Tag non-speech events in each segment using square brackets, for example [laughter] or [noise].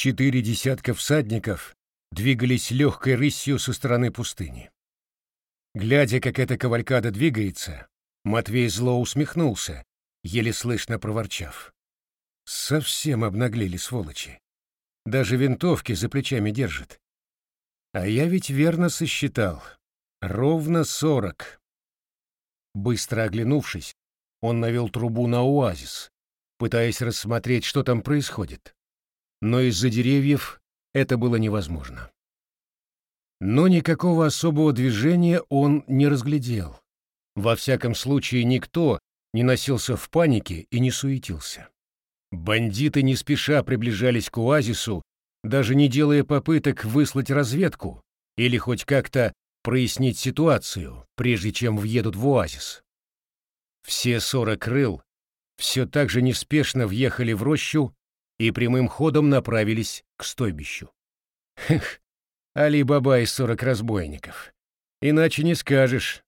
Четыре десятка всадников двигались легкой рысью со стороны пустыни. Глядя, как эта кавалькада двигается, Матвей зло усмехнулся, еле слышно проворчав. Совсем обнаглели сволочи. Даже винтовки за плечами держат. А я ведь верно сосчитал. Ровно сорок. Быстро оглянувшись, он навел трубу на оазис, пытаясь рассмотреть, что там происходит. Но из-за деревьев это было невозможно. Но никакого особого движения он не разглядел. Во всяком случае, никто не носился в панике и не суетился. Бандиты не спеша приближались к оазису, даже не делая попыток выслать разведку или хоть как-то прояснить ситуацию, прежде чем въедут в оазис. Все сорок крыл все так же неспешно въехали в рощу и прямым ходом направились к стойбищу. Хех, Али-Баба и сорок разбойников. Иначе не скажешь.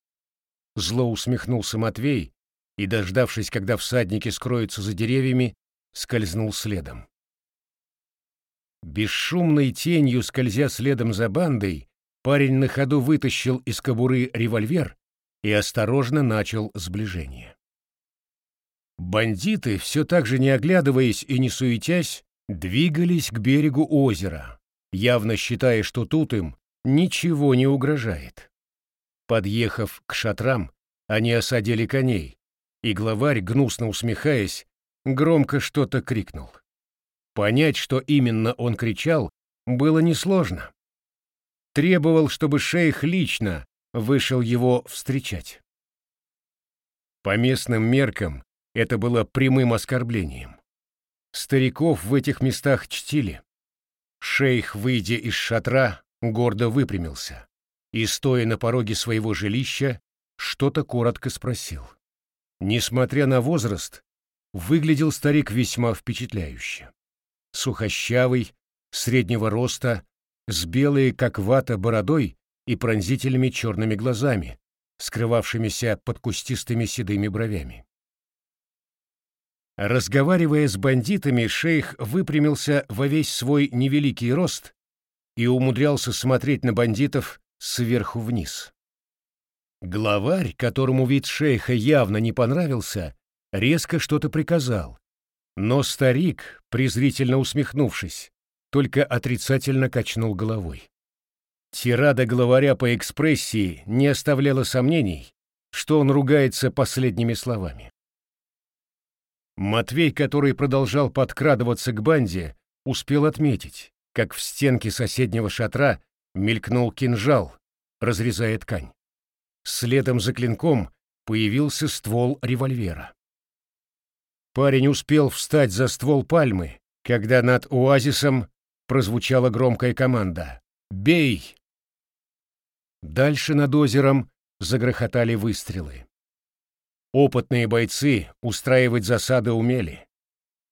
Зло усмехнулся Матвей и, дождавшись, когда всадники скроются за деревьями, скользнул следом. Бесшумной тенью, скользя следом за бандой, парень на ходу вытащил из кобуры револьвер и осторожно начал сближение. Бандиты, все так же не оглядываясь и не суетясь, двигались к берегу озера, явно считая, что тут им ничего не угрожает. Подъехав к шатрам, они осадили коней, и главарь, гнусно усмехаясь, громко что-то крикнул. Понять, что именно он кричал, было несложно. Требовал, чтобы шейх лично вышел его встречать. По местным меркам это было прямым оскорблением. Стариков в этих местах чтили. Шейх, выйдя из шатра, гордо выпрямился и, стоя на пороге своего жилища, что-то коротко спросил. Несмотря на возраст, выглядел старик весьма впечатляюще. Сухощавый, среднего роста, с белой, как вата, бородой и пронзительными черными глазами, скрывавшимися под кустистыми седыми бровями. Разговаривая с бандитами, шейх выпрямился во весь свой невеликий рост и умудрялся смотреть на бандитов сверху вниз. Главарь, которому вид шейха явно не понравился, резко что-то приказал, но старик, презрительно усмехнувшись, только отрицательно качнул головой. Тирада главаря по экспрессии не оставляла сомнений, что он ругается последними словами. Матвей, который продолжал подкрадываться к банде, успел отметить, как в стенке соседнего шатра мелькнул кинжал, разрезая ткань. Следом за клинком появился ствол револьвера. Парень успел встать за ствол пальмы, когда над оазисом прозвучала громкая команда «Бей!». Дальше над озером загрохотали выстрелы. Опытные бойцы устраивать засады умели.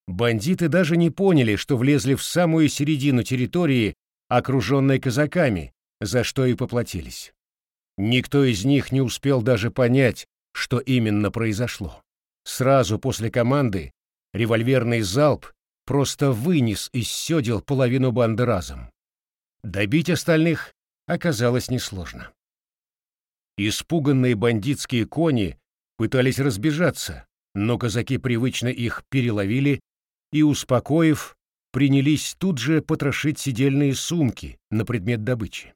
Бандиты даже не поняли, что влезли в самую середину территории, окруженной казаками, за что и поплатились. Никто из них не успел даже понять, что именно произошло. Сразу после команды револьверный залп просто вынес из седел половину банды разом. Добить остальных оказалось несложно. Испуганные бандитские кони пытались разбежаться, но казаки привычно их переловили и, успокоив, принялись тут же потрошить сидельные сумки на предмет добычи.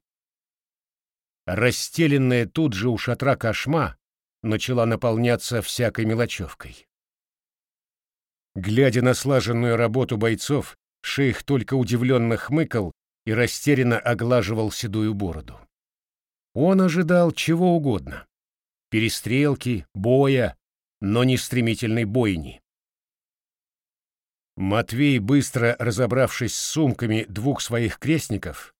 Расстеленная тут же у шатра кошма начала наполняться всякой мелочевкой. Глядя на слаженную работу бойцов, шейх только удивленно хмыкал и растерянно оглаживал седую бороду. Он ожидал чего угодно перестрелки, боя, но не стремительной бойни. Матвей, быстро разобравшись с сумками двух своих крестников,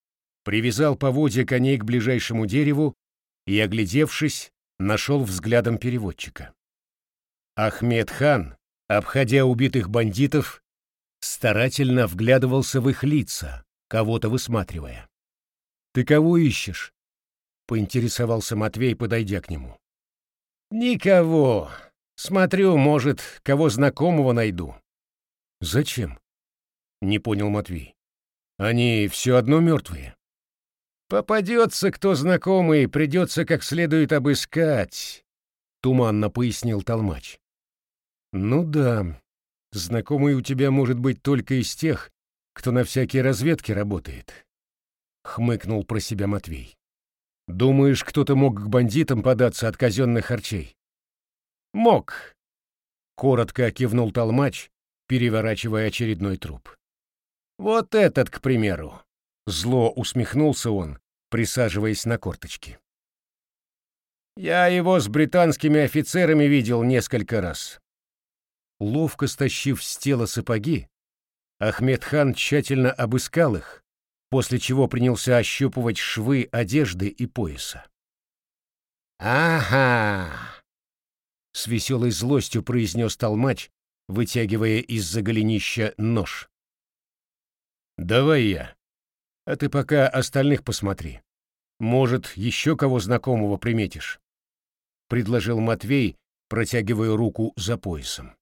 привязал поводья коней к ближайшему дереву и, оглядевшись, нашел взглядом переводчика. Ахмед хан, обходя убитых бандитов, старательно вглядывался в их лица, кого-то высматривая. «Ты кого ищешь?» — поинтересовался Матвей, подойдя к нему. «Никого. Смотрю, может, кого знакомого найду». «Зачем?» — не понял Матвей. Они все одно мертвые. Попадется кто знакомый, придется как следует обыскать, туманно пояснил Толмач. Ну да, знакомый у тебя может быть только из тех, кто на всякие разведки работает, хмыкнул про себя Матвей. Думаешь, кто-то мог к бандитам податься от казенных харчей? Мог, коротко кивнул Толмач, переворачивая очередной труп. Вот этот, к примеру. Зло усмехнулся он, присаживаясь на корточки. Я его с британскими офицерами видел несколько раз. Ловко стащив с тела сапоги, Ахмед хан тщательно обыскал их, после чего принялся ощупывать швы одежды и пояса. «Ага!» — с веселой злостью произнес толмач, вытягивая из-за голенища нож. «Давай я. А ты пока остальных посмотри. Может, еще кого знакомого приметишь?» — предложил Матвей, протягивая руку за поясом.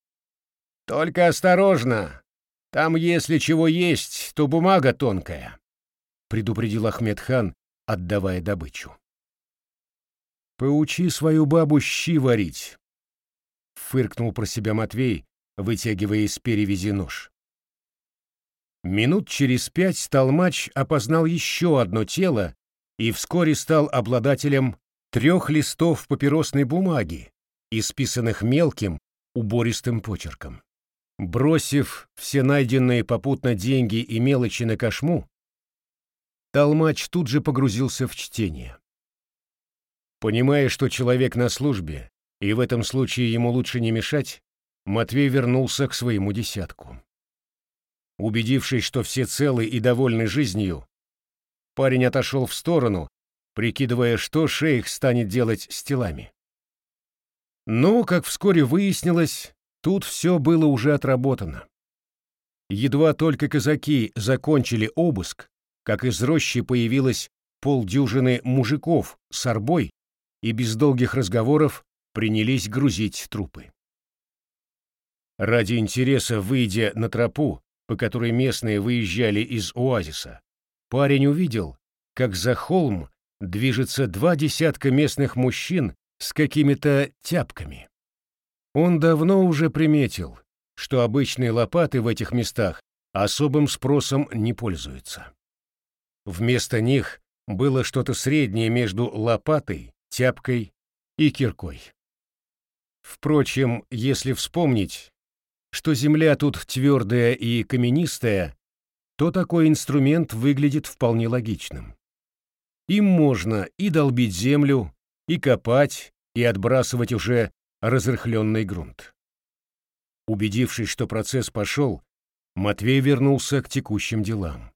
«Только осторожно! Там, если чего есть, то бумага тонкая», — предупредил Ахмед хан, отдавая добычу. «Поучи свою бабу щи варить», — фыркнул про себя Матвей, вытягивая из перевязи нож. Минут через пять Толмач опознал еще одно тело и вскоре стал обладателем трех листов папиросной бумаги, исписанных мелким, убористым почерком. Бросив все найденные попутно деньги и мелочи на кошму, Толмач тут же погрузился в чтение. Понимая, что человек на службе, и в этом случае ему лучше не мешать, Матвей вернулся к своему десятку. Убедившись, что все целы и довольны жизнью, парень отошел в сторону, прикидывая, что шейх станет делать с телами. Но, как вскоре выяснилось, тут все было уже отработано. Едва только казаки закончили обыск, как из рощи появилось полдюжины мужиков с арбой и без долгих разговоров принялись грузить трупы. Ради интереса, выйдя на тропу, по которой местные выезжали из оазиса, парень увидел, как за холм движется два десятка местных мужчин с какими-то тяпками. Он давно уже приметил, что обычные лопаты в этих местах особым спросом не пользуются. Вместо них было что-то среднее между лопатой, тяпкой и киркой. Впрочем, если вспомнить, что земля тут твердая и каменистая, то такой инструмент выглядит вполне логичным. Им можно и долбить землю, и копать, и отбрасывать уже разрыхленный грунт. Убедившись, что процесс пошел, Матвей вернулся к текущим делам.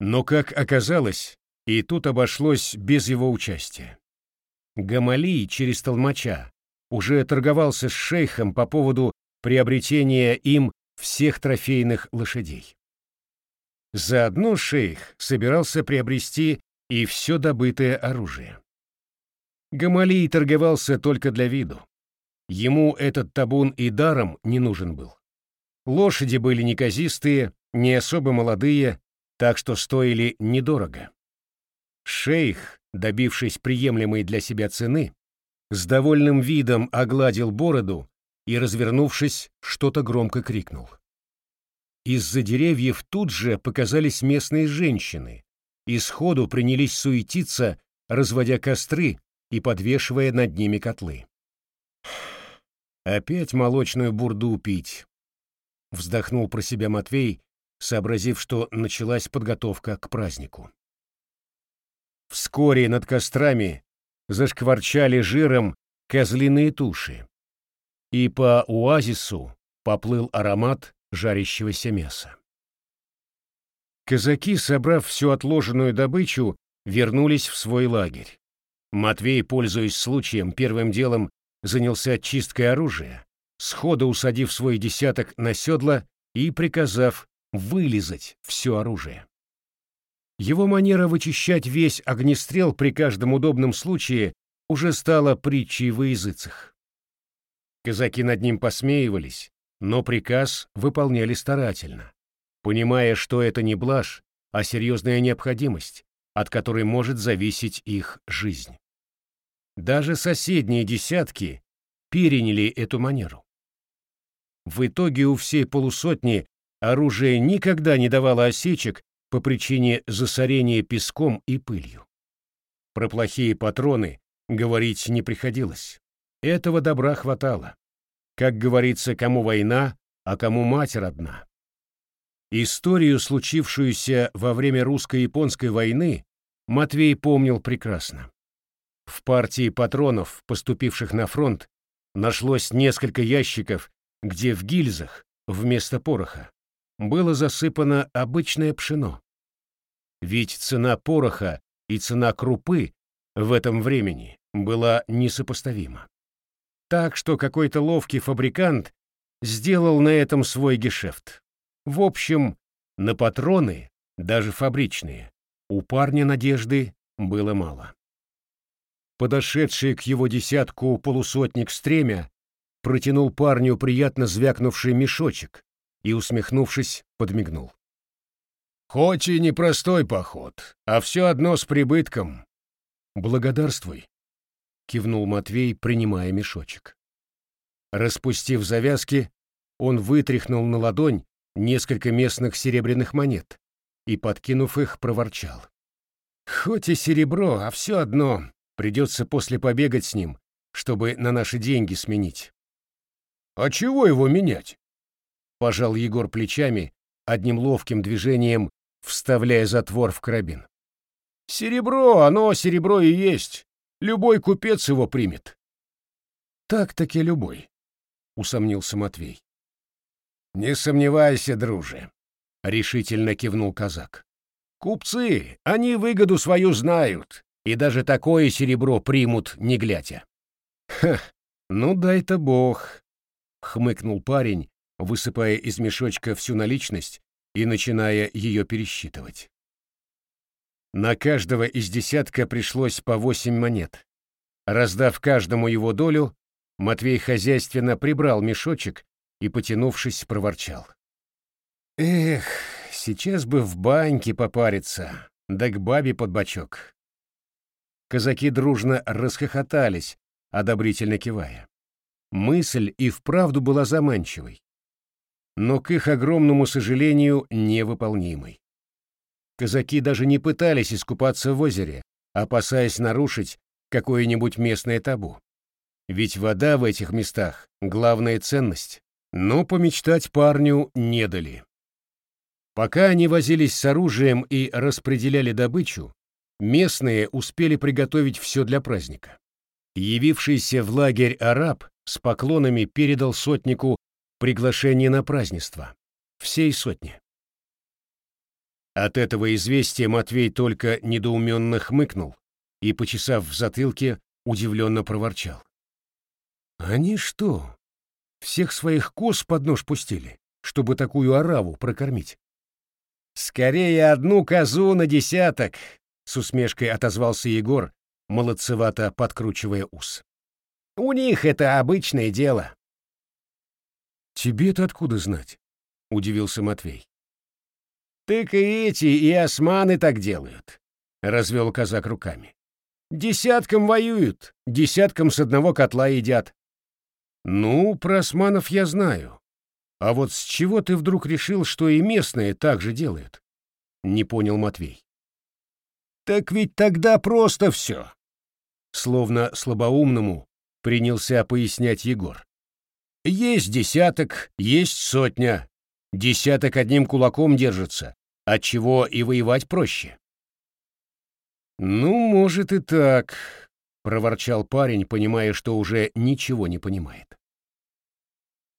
Но, как оказалось, и тут обошлось без его участия. Гамалий через толмача уже торговался с шейхом по поводу приобретения им всех трофейных лошадей. Заодно шейх собирался приобрести и все добытое оружие. Гамалий торговался только для виду. Ему этот табун и даром не нужен был. Лошади были неказистые, не особо молодые, так что стоили недорого. Шейх, добившись приемлемой для себя цены, с довольным видом огладил бороду и, развернувшись, что-то громко крикнул. Из-за деревьев тут же показались местные женщины и сходу принялись суетиться, разводя костры и подвешивая над ними котлы. «Опять молочную бурду пить», — вздохнул про себя Матвей, сообразив, что началась подготовка к празднику. Вскоре над кострами зашкварчали жиром козлиные туши, и по оазису поплыл аромат жарящегося мяса. Казаки, собрав всю отложенную добычу, вернулись в свой лагерь. Матвей, пользуясь случаем, первым делом занялся чисткой оружия, сходу усадив свой десяток на седла и приказав вылизать все оружие. Его манера вычищать весь огнестрел при каждом удобном случае уже стала притчей во языцах. Казаки над ним посмеивались, но приказ выполняли старательно, понимая, что это не блажь, а серьезная необходимость, от которой может зависеть их жизнь. Даже соседние десятки переняли эту манеру. В итоге у всей полусотни оружие никогда не давало осечек по причине засорения песком и пылью. Про плохие патроны говорить не приходилось. Этого добра хватало. Как говорится, кому война, а кому мать родна. Историю, случившуюся во время русско-японской войны, Матвей помнил прекрасно. В партии патронов, поступивших на фронт, нашлось несколько ящиков, где в гильзах вместо пороха было засыпано обычное пшено. Ведь цена пороха и цена крупы в этом времени была несопоставима. Так что какой-то ловкий фабрикант сделал на этом свой гешефт. В общем, на патроны, даже фабричные, у парня надежды было мало. Подошедший к его десятку полусотник стремя протянул парню приятно звякнувший мешочек и, усмехнувшись, подмигнул. «Хоть и непростой поход, а все одно с прибытком». «Благодарствуй», кивнул Матвей, принимая мешочек. Распустив завязки, он вытряхнул на ладонь несколько местных серебряных монет и, подкинув их, проворчал. «Хоть и серебро, а все одно придется после побегать с ним, чтобы на наши деньги сменить». «А чего его менять?» — пожал Егор плечами, одним ловким движением вставляя затвор в карабин. «Серебро, оно серебро и есть. Любой купец его примет. Так-таки любой, усомнился Матвей. Не сомневайся, друже, решительно кивнул казак. Купцы, они выгоду свою знают, и даже такое серебро примут, не глядя. Ха, ну дай-то бог, хмыкнул парень, высыпая из мешочка всю наличность и начиная ее пересчитывать. На каждого из десятка пришлось по восемь монет. Раздав каждому его долю, Матвей хозяйственно прибрал мешочек и, потянувшись, проворчал. «Эх, сейчас бы в баньке попариться, да к бабе под бочок». Казаки дружно расхохотались, одобрительно кивая. Мысль и вправду была заманчивой, но к их огромному сожалению невыполнимой. Казаки даже не пытались искупаться в озере, опасаясь нарушить какое-нибудь местное табу. Ведь вода в этих местах — главная ценность. Но помечтать парню не дали. Пока они возились с оружием и распределяли добычу, местные успели приготовить все для праздника. Явившийся в лагерь араб с поклонами передал сотнику приглашение на празднество. Всей сотни. От этого известия Матвей только недоуменно хмыкнул и, почесав в затылке, удивленно проворчал. «Они что, всех своих коз под нож пустили, чтобы такую ораву прокормить?» «Скорее одну козу на десяток!» — с усмешкой отозвался Егор, молодцевато подкручивая ус. «У них это обычное дело». «Тебе-то откуда знать?» — удивился Матвей. «Так и эти, и османы так делают», — развел казак руками. «Десятком воюют, десятком с одного котла едят». «Ну, про османов я знаю. А вот с чего ты вдруг решил, что и местные так же делают?» — не понял Матвей. «Так ведь тогда просто все!» Словно слабоумному принялся пояснять Егор. «Есть десяток, есть сотня. Десяток одним кулаком держится, отчего и воевать проще. «Ну, может и так», — проворчал парень, понимая, что уже ничего не понимает.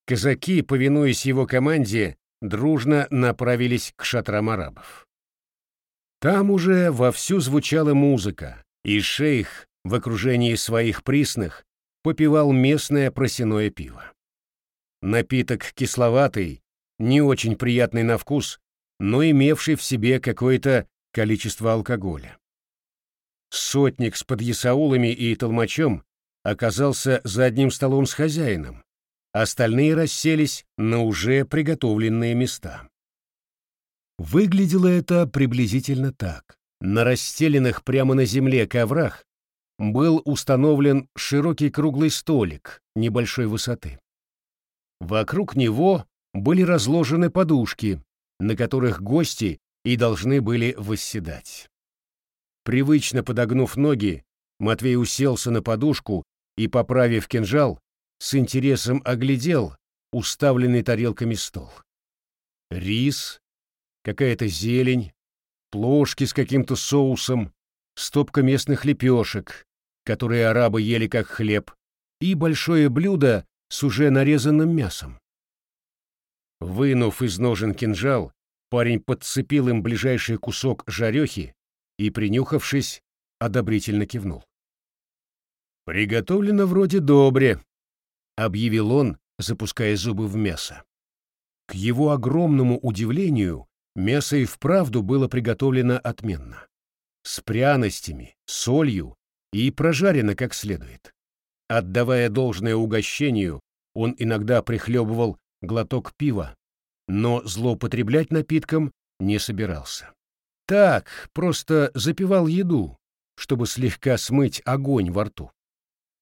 Казаки, повинуясь его команде, дружно направились к шатрам арабов. Там уже вовсю звучала музыка, и шейх в окружении своих присных попивал местное просяное пиво. Напиток кисловатый, не очень приятный на вкус, но имевший в себе какое-то количество алкоголя. Сотник с подъясаулами и толмачом оказался за одним столом с хозяином, остальные расселись на уже приготовленные места. Выглядело это приблизительно так. На расстеленных прямо на земле коврах был установлен широкий круглый столик небольшой высоты. Вокруг него были разложены подушки, на которых гости и должны были восседать. Привычно подогнув ноги, Матвей уселся на подушку и, поправив кинжал, с интересом оглядел уставленный тарелками стол. Рис, какая-то зелень, плошки с каким-то соусом, стопка местных лепешек, которые арабы ели как хлеб, и большое блюдо с уже нарезанным мясом. Вынув из ножен кинжал, парень подцепил им ближайший кусок жарехи и, принюхавшись, одобрительно кивнул. «Приготовлено вроде добре», — объявил он, запуская зубы в мясо. К его огромному удивлению, мясо и вправду было приготовлено отменно. С пряностями, солью и прожарено как следует. Отдавая должное угощению, он иногда прихлебывал глоток пива, но злоупотреблять напитком не собирался. Так, просто запивал еду, чтобы слегка смыть огонь во рту.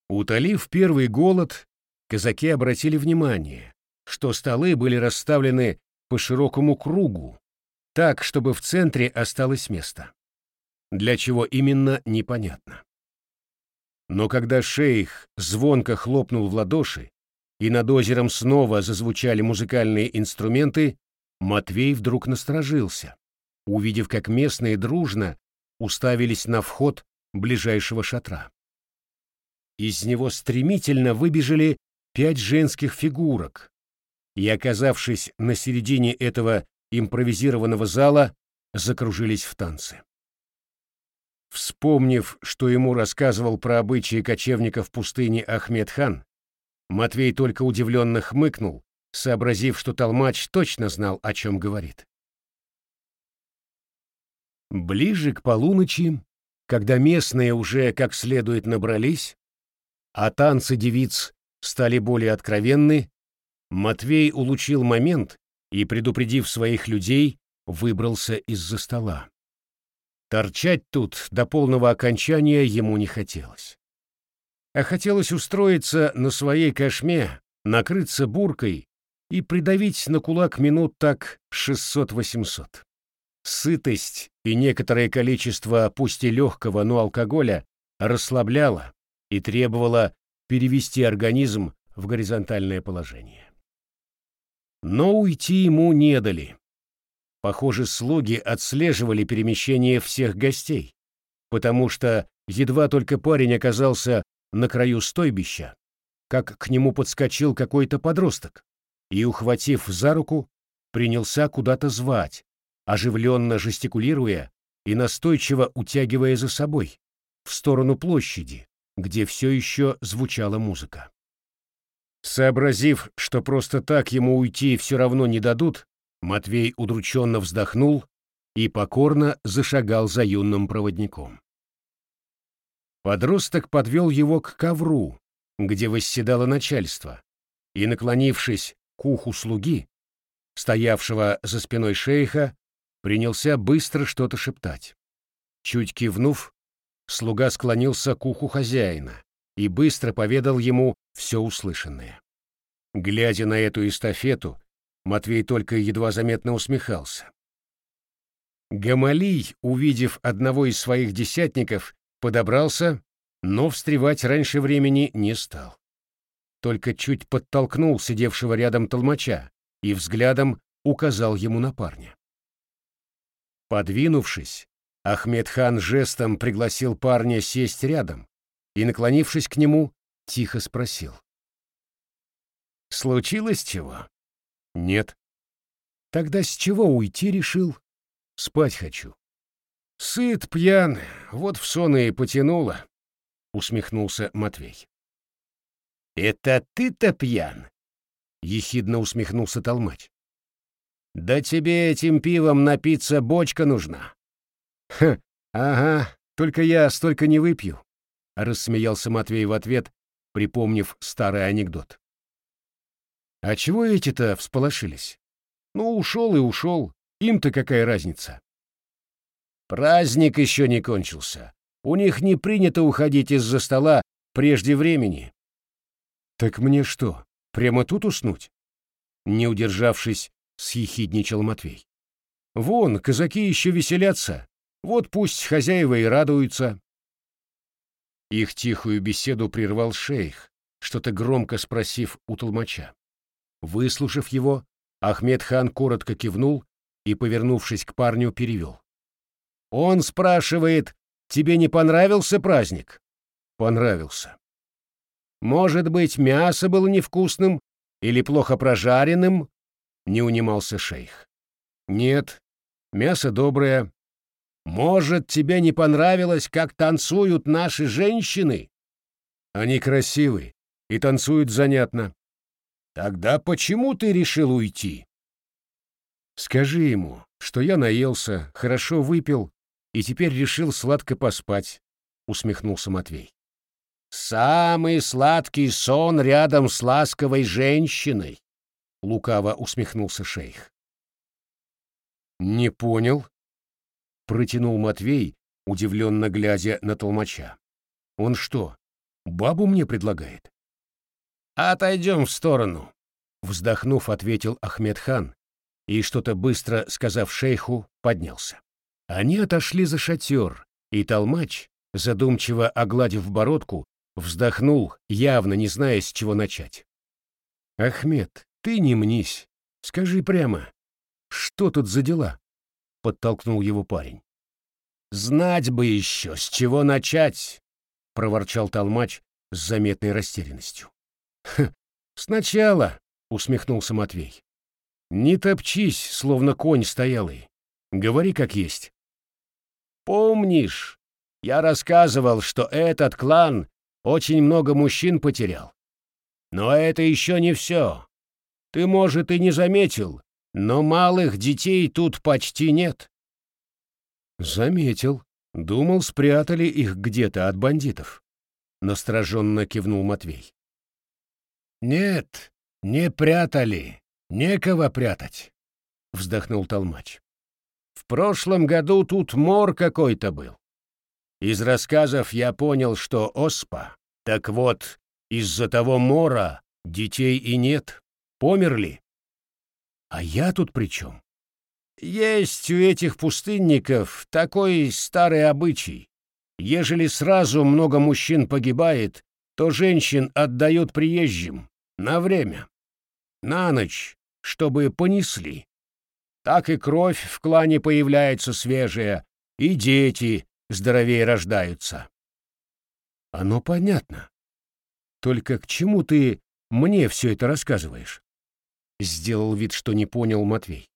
Утолив первый голод, казаки обратили внимание, что столы были расставлены по широкому кругу, так, чтобы в центре осталось место. Для чего именно, непонятно. Но когда шейх звонко хлопнул в ладоши, и над озером снова зазвучали музыкальные инструменты, Матвей вдруг насторожился, увидев, как местные дружно уставились на вход ближайшего шатра. Из него стремительно выбежали пять женских фигурок, и, оказавшись на середине этого импровизированного зала, закружились в танце. Вспомнив, что ему рассказывал про обычаи кочевников пустыни Ахмед хан, Матвей только удивленно хмыкнул, сообразив, что Толмач точно знал, о чем говорит. Ближе к полуночи, когда местные уже как следует набрались, а танцы девиц стали более откровенны, Матвей улучил момент и, предупредив своих людей, выбрался из-за стола. Торчать тут до полного окончания ему не хотелось. А хотелось устроиться на своей кошме, накрыться буркой и придавить на кулак минут так 600-800. Сытость и некоторое количество, пусть и легкого, но алкоголя, расслабляло и требовало перевести организм в горизонтальное положение. Но уйти ему не дали. Похоже, слуги отслеживали перемещение всех гостей, потому что едва только парень оказался на краю стойбища, как к нему подскочил какой-то подросток и, ухватив за руку, принялся куда-то звать, оживленно жестикулируя и настойчиво утягивая за собой, в сторону площади, где все еще звучала музыка. Сообразив, что просто так ему уйти все равно не дадут, Матвей удрученно вздохнул и покорно зашагал за юным проводником. Подросток подвел его к ковру, где восседало начальство, и, наклонившись к уху слуги, стоявшего за спиной шейха, принялся быстро что-то шептать. Чуть кивнув, слуга склонился к уху хозяина и быстро поведал ему все услышанное. Глядя на эту эстафету, Матвей только едва заметно усмехался. Гамалий, увидев одного из своих десятников, подобрался, но встревать раньше времени не стал. Только чуть подтолкнул сидевшего рядом толмача и взглядом указал ему на парня. Подвинувшись, Ахмед хан жестом пригласил парня сесть рядом и, наклонившись к нему, тихо спросил. «Случилось чего?» «Нет». «Тогда с чего уйти решил?» «Спать хочу». «Сыт, пьян, вот в сон и потянуло», — усмехнулся Матвей. «Это ты-то пьян?» — ехидно усмехнулся Толмач. «Да тебе этим пивом напиться бочка нужна». «Ха, ага, только я столько не выпью», — рассмеялся Матвей в ответ, припомнив старый анекдот. «А чего эти-то всполошились? Ну, ушел и ушел, Им-то какая разница? Праздник еще не кончился. У них не принято уходить из-за стола прежде времени. Так мне что, прямо тут уснуть? Не удержавшись, съехидничал Матвей. Вон, казаки еще веселятся. Вот пусть хозяева и радуются. Их тихую беседу прервал шейх, что-то громко спросив у толмача. Выслушав его, Ахмед хан коротко кивнул и, повернувшись к парню, перевел. «Он спрашивает, тебе не понравился праздник?» «Понравился». «Может быть, мясо было невкусным или плохо прожаренным?» — не унимался шейх. «Нет, мясо доброе. Может, тебе не понравилось, как танцуют наши женщины?» «Они красивы и танцуют занятно». «Тогда почему ты решил уйти?» «Скажи ему, что я наелся, хорошо выпил и теперь решил сладко поспать», — усмехнулся Матвей. «Самый сладкий сон рядом с ласковой женщиной», — лукаво усмехнулся шейх. «Не понял», — протянул Матвей, удивленно глядя на толмача. «Он что, бабу мне предлагает?» «Отойдем в сторону», — вздохнув, ответил Ахмед хан и, что-то быстро сказав шейху, поднялся. Они отошли за шатер, и толмач, задумчиво огладив бородку, вздохнул, явно не зная, с чего начать. «Ахмед, ты не мнись. Скажи прямо, что тут за дела?» — подтолкнул его парень. «Знать бы еще, с чего начать!» — проворчал толмач с заметной растерянностью. «Хм, [laughs] «Сначала», — усмехнулся Матвей. «Не топчись, словно конь стоялый. Говори как есть». «Помнишь, я рассказывал, что этот клан очень много мужчин потерял. Но это еще не все. Ты, может, и не заметил, но малых детей тут почти нет. Заметил. Думал, спрятали их где-то от бандитов. Настороженно кивнул Матвей. Нет, не прятали. Некого прятать. Вздохнул Толмач. В прошлом году тут мор какой-то был. Из рассказов я понял, что оспа. Так вот, из-за того мора детей и нет. Померли. А я тут при чем? Есть у этих пустынников такой старый обычай. Ежели сразу много мужчин погибает, то женщин отдают приезжим на время. На ночь, чтобы понесли. Так и кровь в клане появляется свежая, и дети здоровее рождаются. Оно понятно. Только к чему ты мне все это рассказываешь? Сделал вид, что не понял Матвей.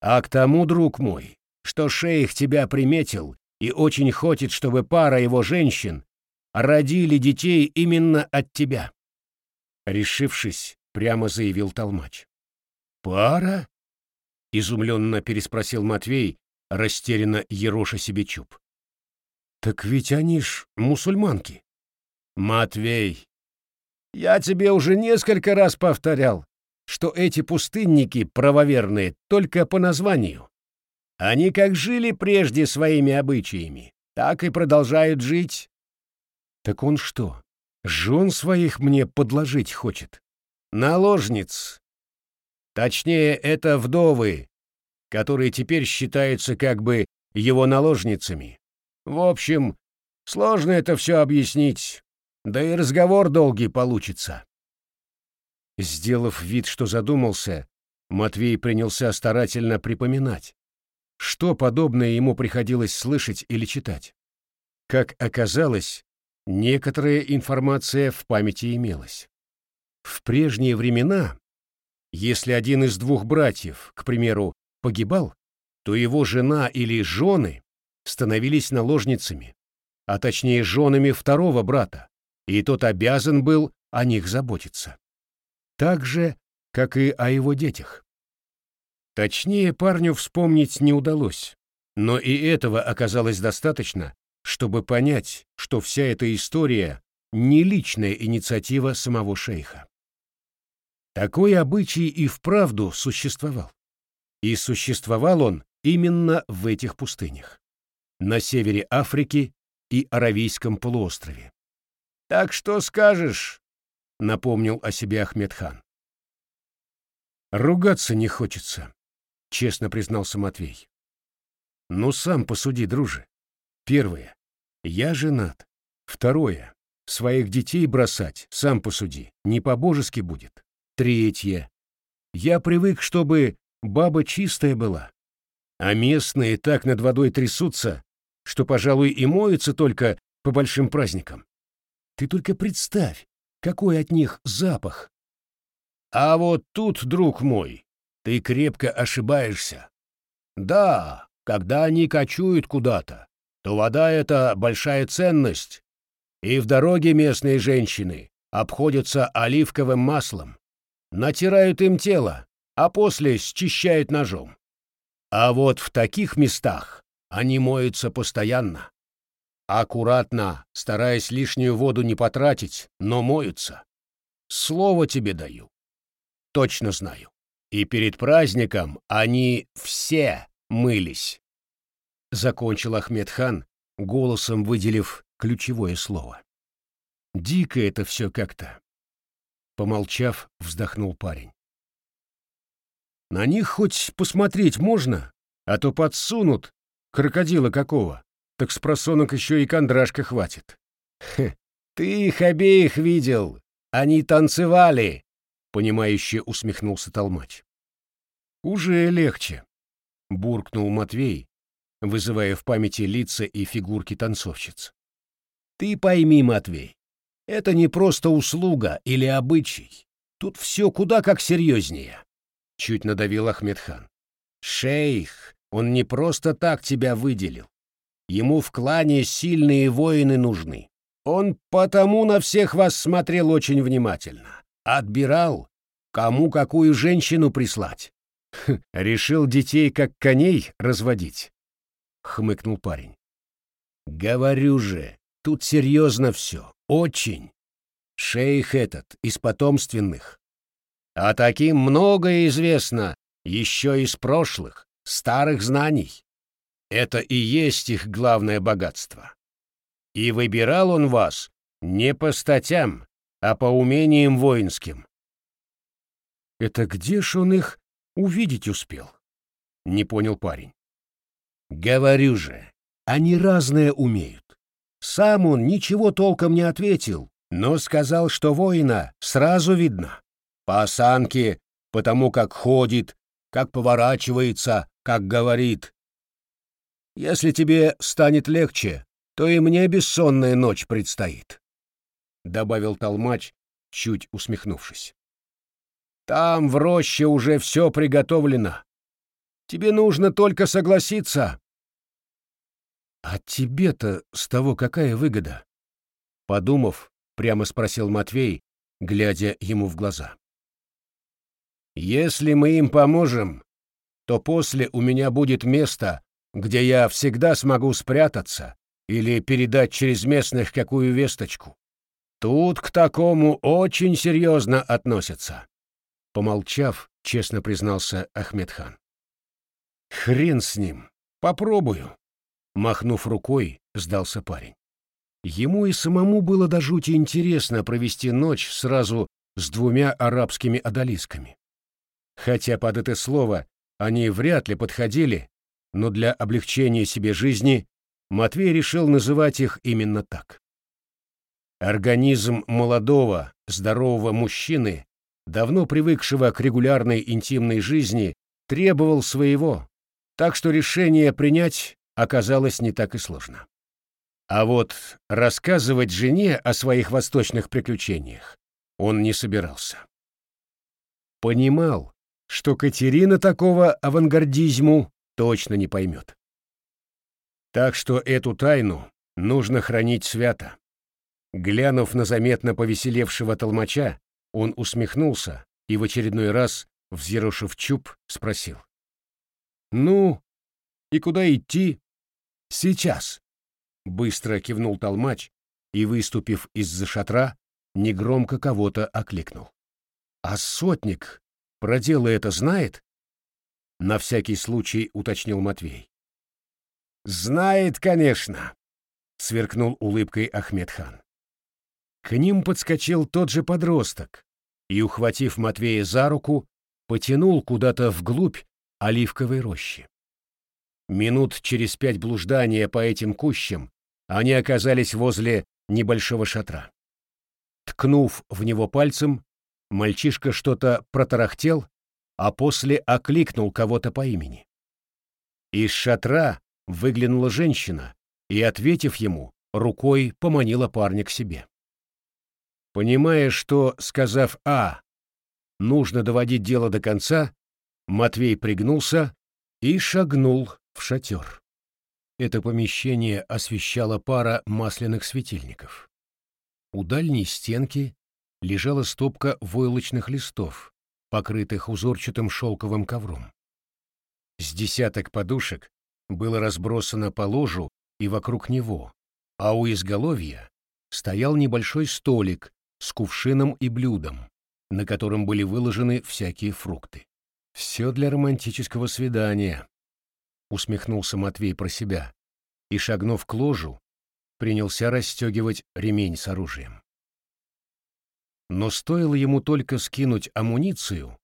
А к тому, друг мой, что шейх тебя приметил и очень хочет, чтобы пара его женщин родили детей именно от тебя. Решившись, прямо заявил Толмач. «Пара?» — изумленно переспросил Матвей, растерянно ероша себе чуб. «Так ведь они ж мусульманки». «Матвей, я тебе уже несколько раз повторял, что эти пустынники правоверные только по названию. Они как жили прежде своими обычаями, так и продолжают жить. Так он что, жен своих мне подложить хочет? Наложниц. Точнее, это вдовы, которые теперь считаются как бы его наложницами. В общем, сложно это все объяснить, да и разговор долгий получится. Сделав вид, что задумался, Матвей принялся старательно припоминать, что подобное ему приходилось слышать или читать. Как оказалось, некоторая информация в памяти имелась. В прежние времена, если один из двух братьев, к примеру, погибал, то его жена или жены становились наложницами, а точнее женами второго брата, и тот обязан был о них заботиться так же, как и о его детях. Точнее, парню вспомнить не удалось, но и этого оказалось достаточно, чтобы понять, что вся эта история не личная инициатива самого шейха. Такой обычай и вправду существовал. И существовал он именно в этих пустынях. На севере Африки и Аравийском полуострове. «Так что скажешь?» — напомнил о себе Ахмедхан. «Ругаться не хочется», — честно признался Матвей. «Ну, сам посуди, друже. Первое. Я женат. Второе. Своих детей бросать, сам посуди, не по-божески будет. Третье. Я привык, чтобы баба чистая была. А местные так над водой трясутся, что, пожалуй, и моются только по большим праздникам. Ты только представь, какой от них запах. А вот тут, друг мой, ты крепко ошибаешься. Да, когда они кочуют куда-то, то вода — это большая ценность, и в дороге местные женщины обходятся оливковым маслом, натирают им тело, а после счищают ножом. А вот в таких местах они моются постоянно. Аккуратно, стараясь лишнюю воду не потратить, но моются. Слово тебе даю. Точно знаю. И перед праздником они все мылись. Закончил Ахмедхан, голосом выделив ключевое слово. Дико это все как-то. Помолчав, вздохнул парень. На них хоть посмотреть можно, а то подсунут крокодила какого, так с просонок еще и кондрашка хватит. Хе, ты их обеих видел, они танцевали, понимающе усмехнулся Толмач. Уже легче, буркнул Матвей, вызывая в памяти лица и фигурки танцовщиц. Ты пойми, Матвей, это не просто услуга или обычай. Тут все куда как серьезнее. — чуть надавил Ахмедхан. «Шейх, он не просто так тебя выделил. Ему в клане сильные воины нужны. Он потому на всех вас смотрел очень внимательно. Отбирал, кому какую женщину прислать. [laughs] решил детей как коней разводить», — хмыкнул парень. «Говорю же, тут серьезно все, очень. Шейх этот из потомственных, а таким многое известно еще из прошлых, старых знаний. Это и есть их главное богатство. И выбирал он вас не по статям, а по умениям воинским. Это где ж он их увидеть успел? Не понял парень. Говорю же, они разное умеют. Сам он ничего толком не ответил, но сказал, что воина сразу видно. По осанке, по тому, как ходит, как поворачивается, как говорит. Если тебе станет легче, то и мне бессонная ночь предстоит», — добавил Толмач, чуть усмехнувшись. «Там в роще уже все приготовлено. Тебе нужно только согласиться». «А тебе-то с того какая выгода?» Подумав, прямо спросил Матвей, глядя ему в глаза. Если мы им поможем, то после у меня будет место, где я всегда смогу спрятаться или передать через местных какую весточку. Тут к такому очень серьезно относятся. Помолчав, честно признался Ахмедхан. Хрен с ним. Попробую. Махнув рукой, сдался парень. Ему и самому было до жути интересно провести ночь сразу с двумя арабскими одолисками. Хотя под это слово они вряд ли подходили, но для облегчения себе жизни Матвей решил называть их именно так. Организм молодого, здорового мужчины, давно привыкшего к регулярной интимной жизни, требовал своего, так что решение принять оказалось не так и сложно. А вот рассказывать жене о своих восточных приключениях он не собирался. Понимал, что Катерина такого авангардизму точно не поймет. Так что эту тайну нужно хранить свято. Глянув на заметно повеселевшего толмача, он усмехнулся и в очередной раз, взъерошив чуб, спросил. «Ну, и куда идти?» «Сейчас», — быстро кивнул толмач и, выступив из-за шатра, негромко кого-то окликнул. «А сотник про дело это знает? На всякий случай уточнил Матвей. «Знает, конечно», — сверкнул улыбкой Ахмедхан. К ним подскочил тот же подросток и, ухватив Матвея за руку, потянул куда-то вглубь оливковой рощи. Минут через пять блуждания по этим кущам они оказались возле небольшого шатра. Ткнув в него пальцем, мальчишка что-то протарахтел, а после окликнул кого-то по имени. Из шатра выглянула женщина и, ответив ему, рукой поманила парня к себе. Понимая, что, сказав «А», нужно доводить дело до конца, Матвей пригнулся и шагнул в шатер. Это помещение освещала пара масляных светильников. У дальней стенки лежала стопка войлочных листов, покрытых узорчатым шелковым ковром. С десяток подушек было разбросано по ложу и вокруг него, а у изголовья стоял небольшой столик с кувшином и блюдом, на котором были выложены всякие фрукты. «Все для романтического свидания», — усмехнулся Матвей про себя и, шагнув к ложу, принялся расстегивать ремень с оружием. Но стоило ему только скинуть амуницию,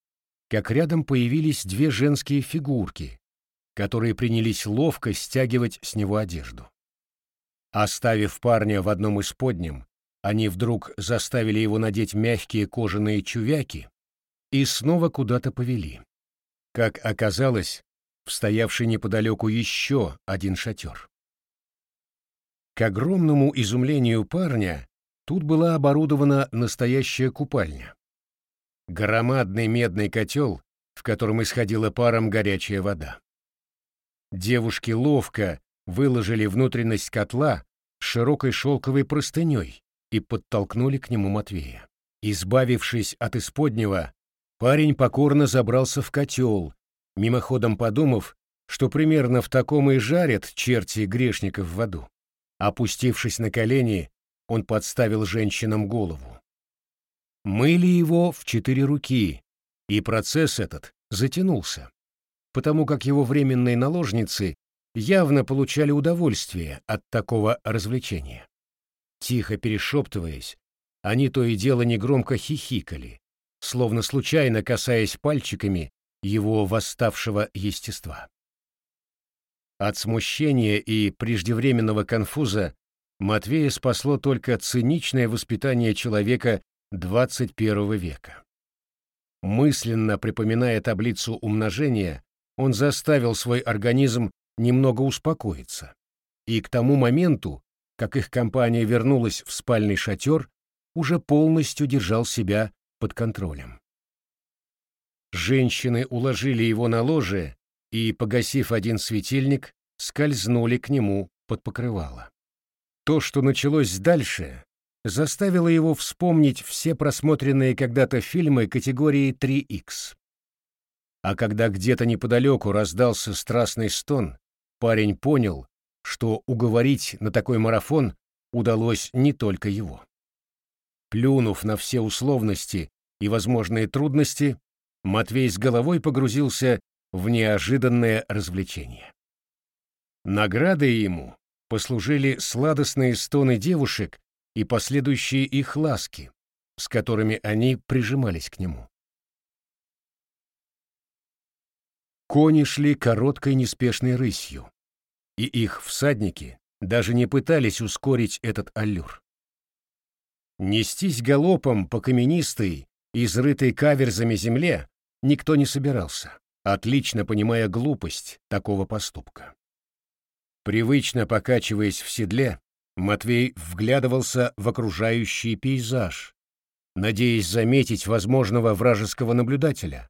как рядом появились две женские фигурки, которые принялись ловко стягивать с него одежду. Оставив парня в одном из подням, они вдруг заставили его надеть мягкие кожаные чувяки и снова куда-то повели. Как оказалось, в стоявший неподалеку еще один шатер. К огромному изумлению парня тут была оборудована настоящая купальня. Громадный медный котел, в котором исходила паром горячая вода. Девушки ловко выложили внутренность котла широкой шелковой простыней и подтолкнули к нему Матвея. Избавившись от исподнего, парень покорно забрался в котел, мимоходом подумав, что примерно в таком и жарят черти грешников в аду. Опустившись на колени, он подставил женщинам голову. Мыли его в четыре руки, и процесс этот затянулся, потому как его временные наложницы явно получали удовольствие от такого развлечения. Тихо перешептываясь, они то и дело негромко хихикали, словно случайно касаясь пальчиками его восставшего естества. От смущения и преждевременного конфуза Матвея спасло только циничное воспитание человека 21 века. Мысленно припоминая таблицу умножения, он заставил свой организм немного успокоиться. И к тому моменту, как их компания вернулась в спальный шатер, уже полностью держал себя под контролем. Женщины уложили его на ложе и, погасив один светильник, скользнули к нему под покрывало. То, что началось дальше, заставило его вспомнить все просмотренные когда-то фильмы категории 3Х. А когда где-то неподалеку раздался страстный стон, парень понял, что уговорить на такой марафон удалось не только его. Плюнув на все условности и возможные трудности, Матвей с головой погрузился в неожиданное развлечение. Наградой ему послужили сладостные стоны девушек и последующие их ласки, с которыми они прижимались к нему. Кони шли короткой неспешной рысью, и их всадники даже не пытались ускорить этот аллюр. Нестись галопом по каменистой, изрытой каверзами земле никто не собирался отлично понимая глупость такого поступка. Привычно покачиваясь в седле, Матвей вглядывался в окружающий пейзаж, надеясь заметить возможного вражеского наблюдателя.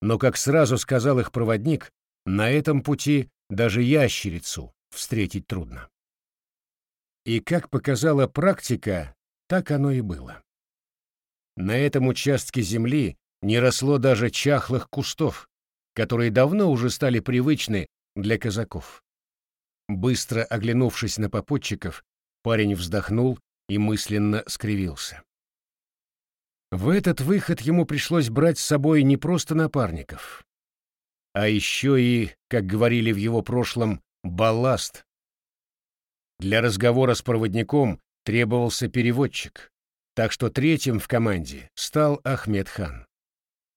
Но, как сразу сказал их проводник, на этом пути даже ящерицу встретить трудно. И как показала практика, так оно и было. На этом участке земли не росло даже чахлых кустов, которые давно уже стали привычны для казаков. Быстро оглянувшись на попутчиков, парень вздохнул и мысленно скривился. В этот выход ему пришлось брать с собой не просто напарников, а еще и, как говорили в его прошлом, балласт. Для разговора с проводником требовался переводчик, так что третьим в команде стал Ахмед хан.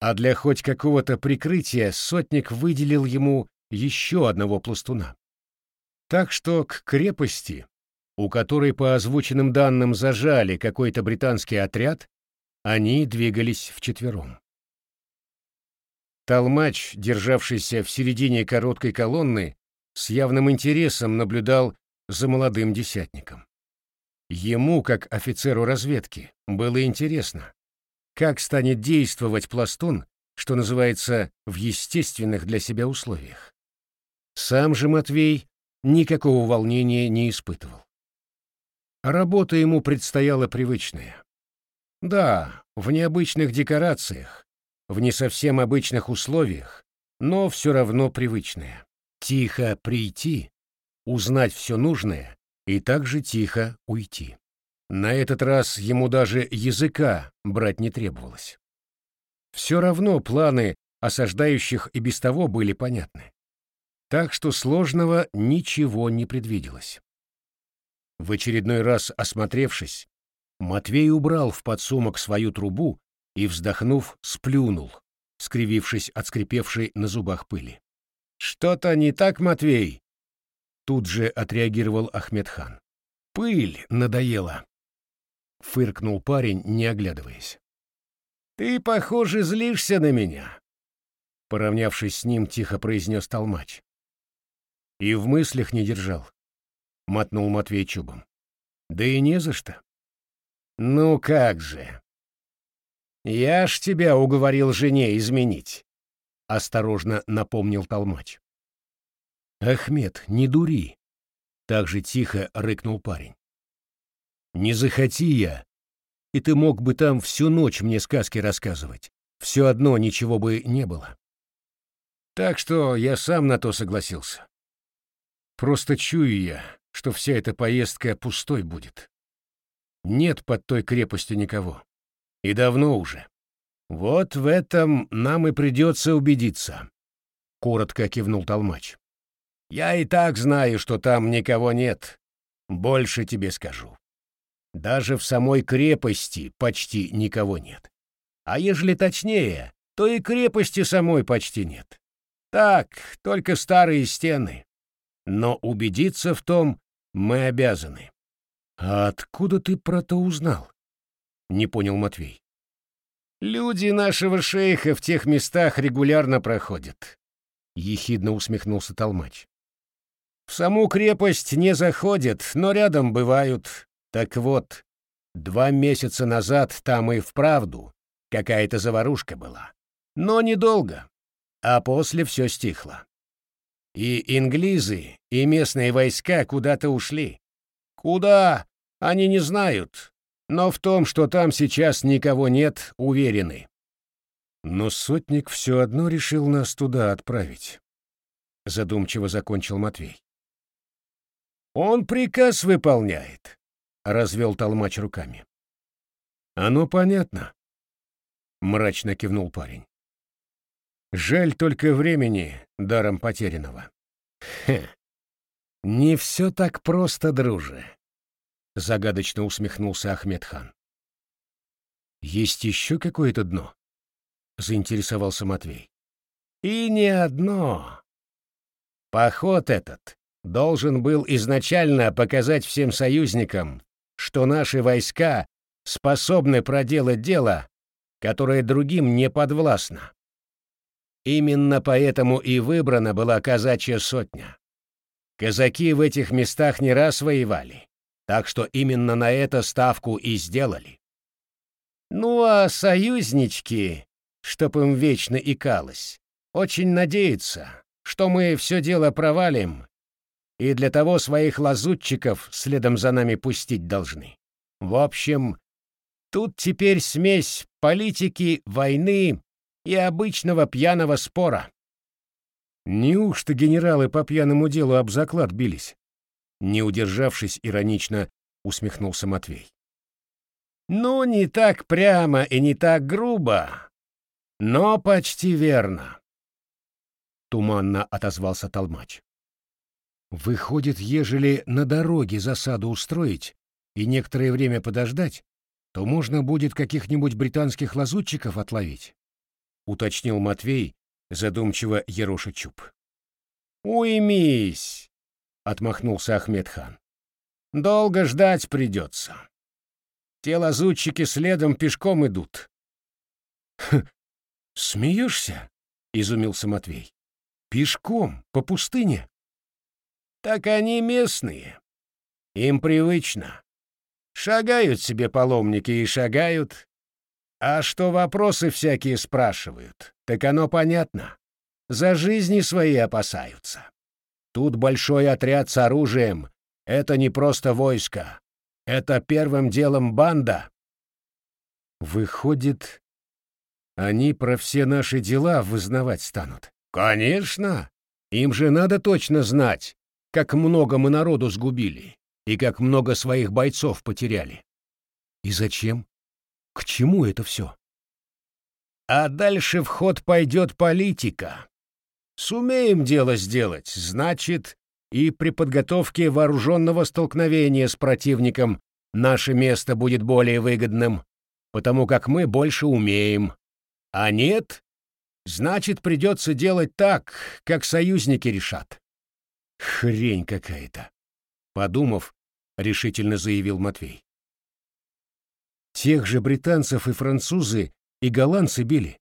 А для хоть какого-то прикрытия сотник выделил ему еще одного пластуна. Так что к крепости, у которой по озвученным данным зажали какой-то британский отряд, они двигались вчетвером. Толмач, державшийся в середине короткой колонны, с явным интересом наблюдал за молодым десятником. Ему, как офицеру разведки, было интересно, как станет действовать пластун, что называется, в естественных для себя условиях. Сам же Матвей никакого волнения не испытывал. Работа ему предстояла привычная. Да, в необычных декорациях, в не совсем обычных условиях, но все равно привычная. Тихо прийти, узнать все нужное и также тихо уйти. На этот раз ему даже языка брать не требовалось. Все равно планы осаждающих и без того были понятны. Так что сложного ничего не предвиделось. В очередной раз осмотревшись, Матвей убрал в подсумок свою трубу и, вздохнув, сплюнул, скривившись от скрипевшей на зубах пыли. «Что-то не так, Матвей?» Тут же отреагировал Ахмедхан. «Пыль надоела», — фыркнул парень, не оглядываясь. «Ты, похоже, злишься на меня», — поравнявшись с ним, тихо произнес Толмач. «И в мыслях не держал», — мотнул Матвей чубом. «Да и не за что. «Ну как же!» «Я ж тебя уговорил жене изменить», — осторожно напомнил Толмач. «Ахмед, не дури!» — так же тихо рыкнул парень. «Не захоти я, и ты мог бы там всю ночь мне сказки рассказывать. Все одно ничего бы не было. Так что я сам на то согласился. Просто чую я, что вся эта поездка пустой будет. Нет под той крепостью никого. И давно уже. Вот в этом нам и придется убедиться. Коротко кивнул Толмач. Я и так знаю, что там никого нет. Больше тебе скажу. Даже в самой крепости почти никого нет. А ежели точнее, то и крепости самой почти нет. Так, только старые стены. Но убедиться в том мы обязаны. «А откуда ты про то узнал?» — не понял Матвей. «Люди нашего шейха в тех местах регулярно проходят», — ехидно усмехнулся Толмач. «В саму крепость не заходят, но рядом бывают. Так вот, два месяца назад там и вправду какая-то заварушка была. Но недолго, а после все стихло. И инглизы, и местные войска куда-то ушли. Куда? Они не знают, но в том, что там сейчас никого нет, уверены. Но сотник все одно решил нас туда отправить. Задумчиво закончил Матвей. Он приказ выполняет, развел толмач руками. Оно понятно, мрачно кивнул парень. Жаль только времени, даром потерянного. Хе, не все так просто, друже. — загадочно усмехнулся Ахмедхан. «Есть еще какое-то дно?» — заинтересовался Матвей. «И не одно. Поход этот должен был изначально показать всем союзникам, что наши войска способны проделать дело, которое другим не подвластно. Именно поэтому и выбрана была казачья сотня. Казаки в этих местах не раз воевали так что именно на это ставку и сделали. Ну а союзнички, чтоб им вечно икалось, очень надеются, что мы все дело провалим, и для того своих лазутчиков следом за нами пустить должны. В общем, тут теперь смесь политики, войны и обычного пьяного спора. Неужто генералы по пьяному делу об заклад бились? Не удержавшись, иронично усмехнулся Матвей. «Ну, не так прямо и не так грубо, но почти верно. туманно отозвался Толмач. Выходит, ежели на дороге засаду устроить и некоторое время подождать, то можно будет каких-нибудь британских лазутчиков отловить, уточнил Матвей, задумчиво ероша чуб. Уймись, отмахнулся Ахмедхан. Долго ждать придется. Те лазутчики следом пешком идут. Смеешься? изумился Матвей. Пешком по пустыне? Так они местные. Им привычно. Шагают себе паломники и шагают. А что вопросы всякие спрашивают, так оно понятно. За жизни свои опасаются. Тут большой отряд с оружием. Это не просто войско. Это первым делом банда. Выходит, они про все наши дела вызнавать станут. Конечно. Им же надо точно знать, как много мы народу сгубили и как много своих бойцов потеряли. И зачем? К чему это все? А дальше в ход пойдет политика. Сумеем дело сделать, значит, и при подготовке вооруженного столкновения с противником наше место будет более выгодным, потому как мы больше умеем. А нет, значит, придется делать так, как союзники решат. Хрень какая-то. Подумав, решительно заявил Матвей. Тех же британцев и французы и голландцы били.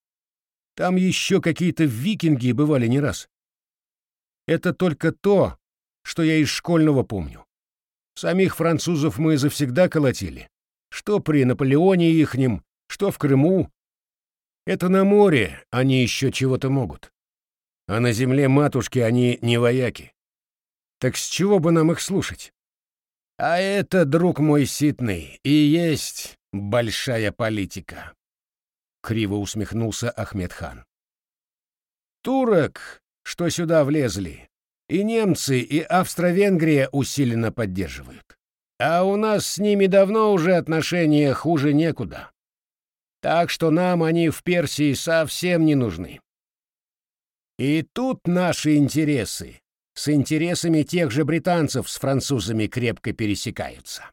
Там еще какие-то викинги бывали не раз. Это только то, что я из школьного помню. Самих французов мы завсегда колотили. Что при Наполеоне ихнем, что в Крыму. Это на море они еще чего-то могут. А на земле матушки они не вояки. Так с чего бы нам их слушать? А это, друг мой ситный, и есть большая политика. Криво усмехнулся Ахмедхан. Турок, что сюда влезли, и немцы, и Австро-Венгрия усиленно поддерживают. А у нас с ними давно уже отношения хуже некуда. Так что нам они в Персии совсем не нужны. И тут наши интересы с интересами тех же британцев с французами крепко пересекаются.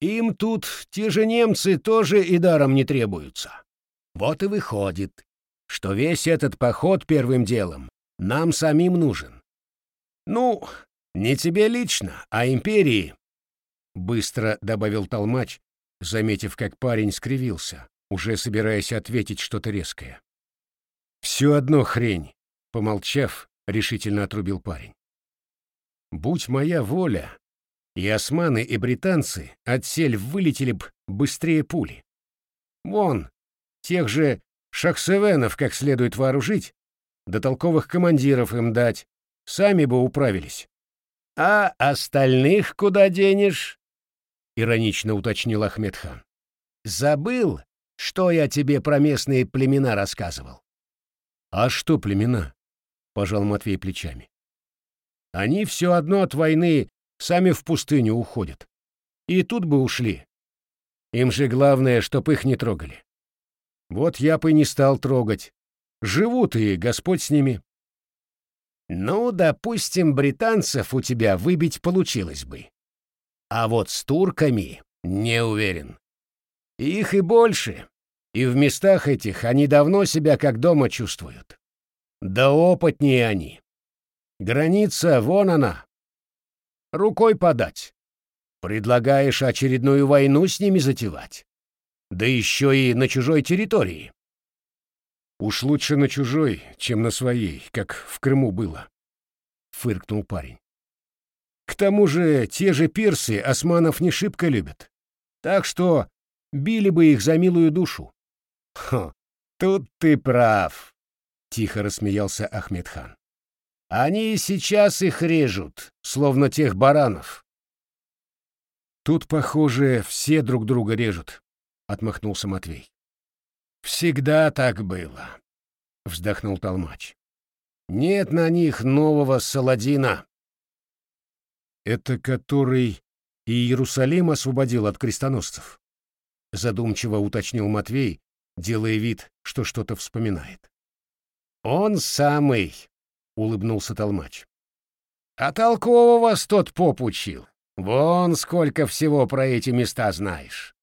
Им тут те же немцы тоже и даром не требуются. Вот и выходит, что весь этот поход первым делом нам самим нужен. Ну, не тебе лично, а империи, — быстро добавил Толмач, заметив, как парень скривился, уже собираясь ответить что-то резкое. «Все одно хрень», — помолчав, решительно отрубил парень. Будь моя воля, и османы, и британцы от сель вылетели б быстрее пули. Вон, тех же шахсевенов как следует вооружить, да толковых командиров им дать, сами бы управились. — А остальных куда денешь? — иронично уточнил Ахмедхан. — Забыл, что я тебе про местные племена рассказывал? — А что племена? — пожал Матвей плечами. «Они все одно от войны сами в пустыню уходят. И тут бы ушли. Им же главное, чтоб их не трогали. Вот я бы не стал трогать. Живут, и Господь с ними». «Ну, допустим, британцев у тебя выбить получилось бы. А вот с турками не уверен. Их и больше, и в местах этих они давно себя как дома чувствуют. Да опытнее они. Граница, вон она. Рукой подать. Предлагаешь очередную войну с ними затевать? Да еще и на чужой территории. Уж лучше на чужой, чем на своей, как в Крыму было. Фыркнул парень. К тому же те же пирсы османов не шибко любят. Так что били бы их за милую душу. Хо, тут ты прав. — тихо рассмеялся Ахмедхан. «Они сейчас их режут, словно тех баранов». «Тут, похоже, все друг друга режут», — отмахнулся Матвей. «Всегда так было», — вздохнул Толмач. «Нет на них нового Саладина». «Это который и Иерусалим освободил от крестоносцев?» — задумчиво уточнил Матвей, делая вид, что что-то вспоминает. Он самый, улыбнулся Толмач. А толково вас тот поп учил. Вон сколько всего про эти места знаешь.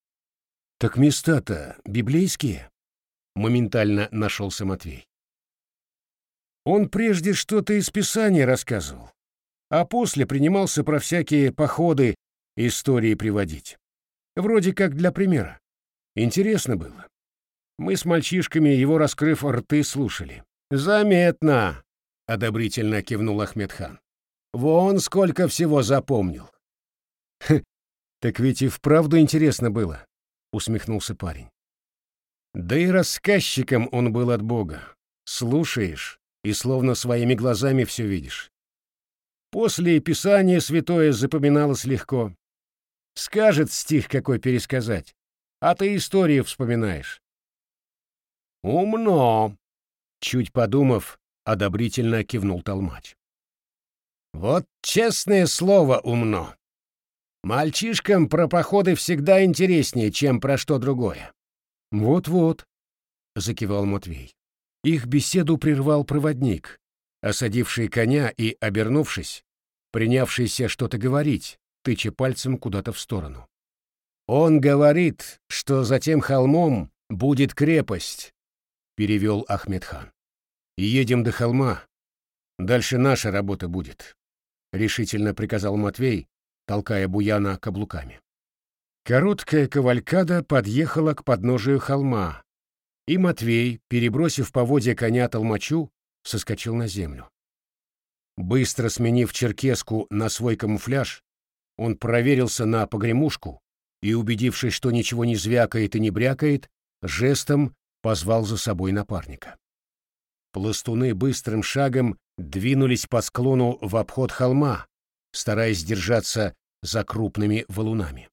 Так места-то библейские? Моментально нашелся Матвей. Он прежде что-то из Писания рассказывал, а после принимался про всякие походы истории приводить. Вроде как для примера. Интересно было. Мы с мальчишками, его раскрыв рты, слушали. «Заметно!» — одобрительно кивнул Ахмедхан. «Вон сколько всего запомнил!» «Хм, так ведь и вправду интересно было», — усмехнулся парень. Да и рассказчиком он был от Бога. Слушаешь и словно своими глазами все видишь. После Писания святое запоминалось легко. Скажет стих какой пересказать, а ты историю вспоминаешь. «Умно!» — чуть подумав, одобрительно кивнул Толмач. «Вот честное слово умно. Мальчишкам про походы всегда интереснее, чем про что другое». «Вот-вот», — закивал Матвей. Их беседу прервал проводник, осадивший коня и, обернувшись, принявшийся что-то говорить, тыча пальцем куда-то в сторону. «Он говорит, что за тем холмом будет крепость», перевел Ахмедхан. «Едем до холма. Дальше наша работа будет», — решительно приказал Матвей, толкая Буяна каблуками. Короткая кавалькада подъехала к подножию холма, и Матвей, перебросив поводья коня толмачу, соскочил на землю. Быстро сменив черкеску на свой камуфляж, он проверился на погремушку и, убедившись, что ничего не звякает и не брякает, жестом позвал за собой напарника. Пластуны быстрым шагом двинулись по склону в обход холма, стараясь держаться за крупными валунами.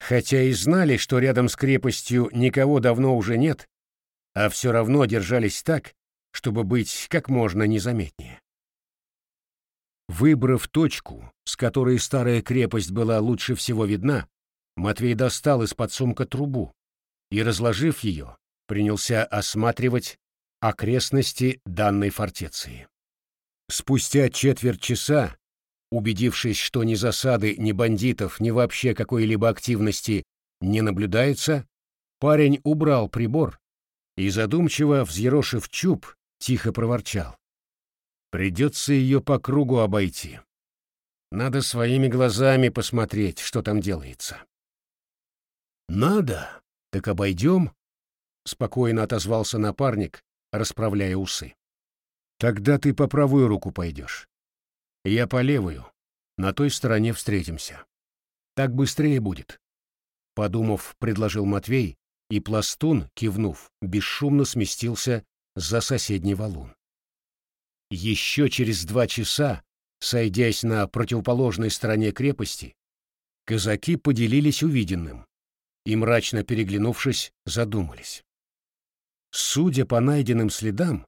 Хотя и знали, что рядом с крепостью никого давно уже нет, а все равно держались так, чтобы быть как можно незаметнее. Выбрав точку, с которой старая крепость была лучше всего видна, Матвей достал из-под сумка трубу и, разложив ее, принялся осматривать окрестности данной фортеции. Спустя четверть часа, убедившись, что ни засады, ни бандитов, ни вообще какой-либо активности не наблюдается, парень убрал прибор и, задумчиво взъерошив чуб, тихо проворчал. Придется ее по кругу обойти. Надо своими глазами посмотреть, что там делается. Надо, так обойдем, — спокойно отозвался напарник, расправляя усы. «Тогда ты по правую руку пойдешь. Я по левую. На той стороне встретимся. Так быстрее будет». Подумав, предложил Матвей, и пластун, кивнув, бесшумно сместился за соседний валун. Еще через два часа, сойдясь на противоположной стороне крепости, казаки поделились увиденным и, мрачно переглянувшись, задумались. Судя по найденным следам,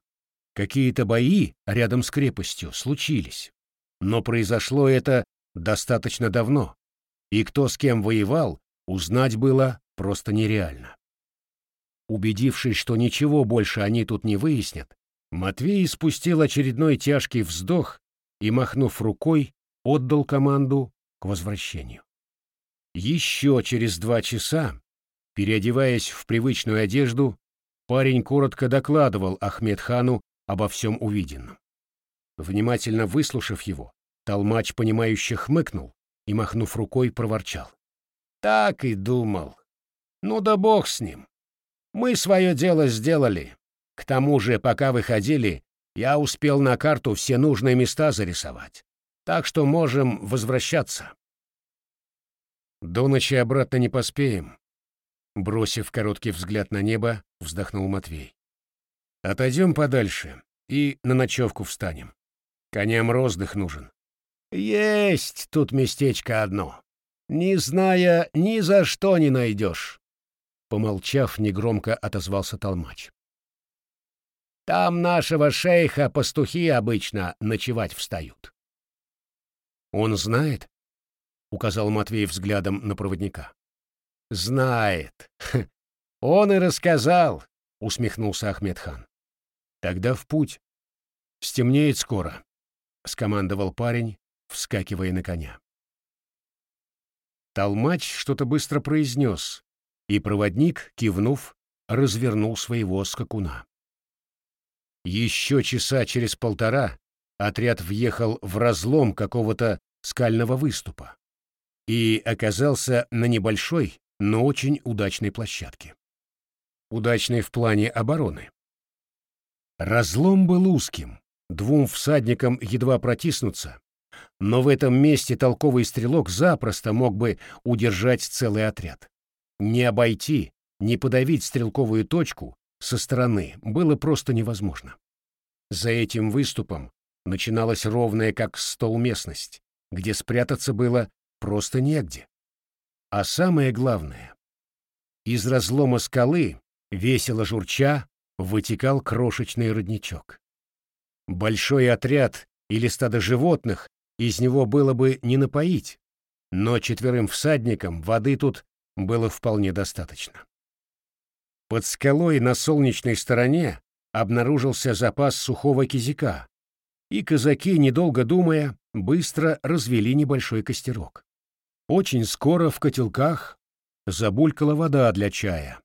какие-то бои рядом с крепостью случились. Но произошло это достаточно давно, и кто с кем воевал, узнать было просто нереально. Убедившись, что ничего больше они тут не выяснят, Матвей испустил очередной тяжкий вздох и, махнув рукой, отдал команду к возвращению. Еще через два часа, переодеваясь в привычную одежду, Парень коротко докладывал Ахмедхану обо всем увиденном. Внимательно выслушав его, Толмач, понимающе хмыкнул и, махнув рукой, проворчал. «Так и думал. Ну да бог с ним. Мы свое дело сделали. К тому же, пока выходили, я успел на карту все нужные места зарисовать. Так что можем возвращаться». «До ночи обратно не поспеем», Бросив короткий взгляд на небо, вздохнул Матвей. «Отойдем подальше и на ночевку встанем. Коням роздых нужен». «Есть тут местечко одно. Не зная, ни за что не найдешь». Помолчав, негромко отозвался Толмач. «Там нашего шейха пастухи обычно ночевать встают». «Он знает?» — указал Матвей взглядом на проводника. Знает. [laughs] Он и рассказал, усмехнулся Ахмедхан. Тогда в путь. Стемнеет скоро, скомандовал парень, вскакивая на коня. Толмач что-то быстро произнес, и проводник, кивнув, развернул своего скакуна. Еще часа через полтора отряд въехал в разлом какого-то скального выступа и оказался на небольшой, но очень удачной площадке. Удачной в плане обороны. Разлом был узким, двум всадникам едва протиснуться, но в этом месте толковый стрелок запросто мог бы удержать целый отряд. Не обойти, не подавить стрелковую точку со стороны было просто невозможно. За этим выступом начиналась ровная как стол местность, где спрятаться было просто негде. А самое главное, из разлома скалы, весело журча, вытекал крошечный родничок. Большой отряд или стадо животных из него было бы не напоить, но четверым всадникам воды тут было вполне достаточно. Под скалой на солнечной стороне обнаружился запас сухого кизика, и казаки, недолго думая, быстро развели небольшой костерок. Очень скоро в котелках забулькала вода для чая,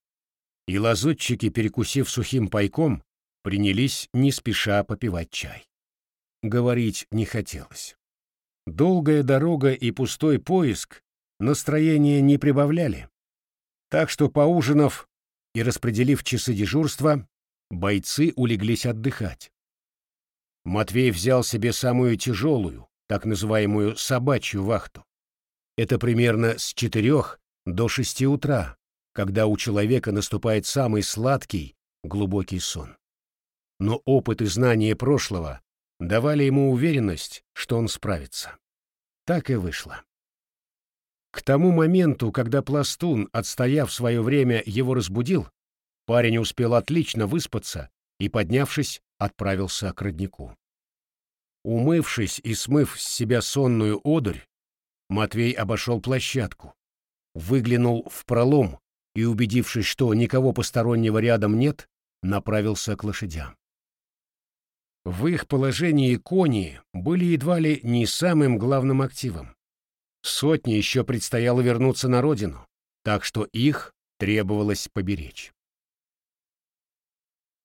и лазутчики, перекусив сухим пайком, принялись не спеша попивать чай. Говорить не хотелось. Долгая дорога и пустой поиск настроения не прибавляли, так что, поужинав и распределив часы дежурства, бойцы улеглись отдыхать. Матвей взял себе самую тяжелую, так называемую собачью вахту. Это примерно с четырех до шести утра, когда у человека наступает самый сладкий, глубокий сон. Но опыт и знания прошлого давали ему уверенность, что он справится. Так и вышло. К тому моменту, когда пластун, отстояв свое время, его разбудил, парень успел отлично выспаться и, поднявшись, отправился к роднику. Умывшись и смыв с себя сонную одурь, Матвей обошел площадку, выглянул в пролом и, убедившись, что никого постороннего рядом нет, направился к лошадям. В их положении кони были едва ли не самым главным активом. Сотне еще предстояло вернуться на родину, так что их требовалось поберечь.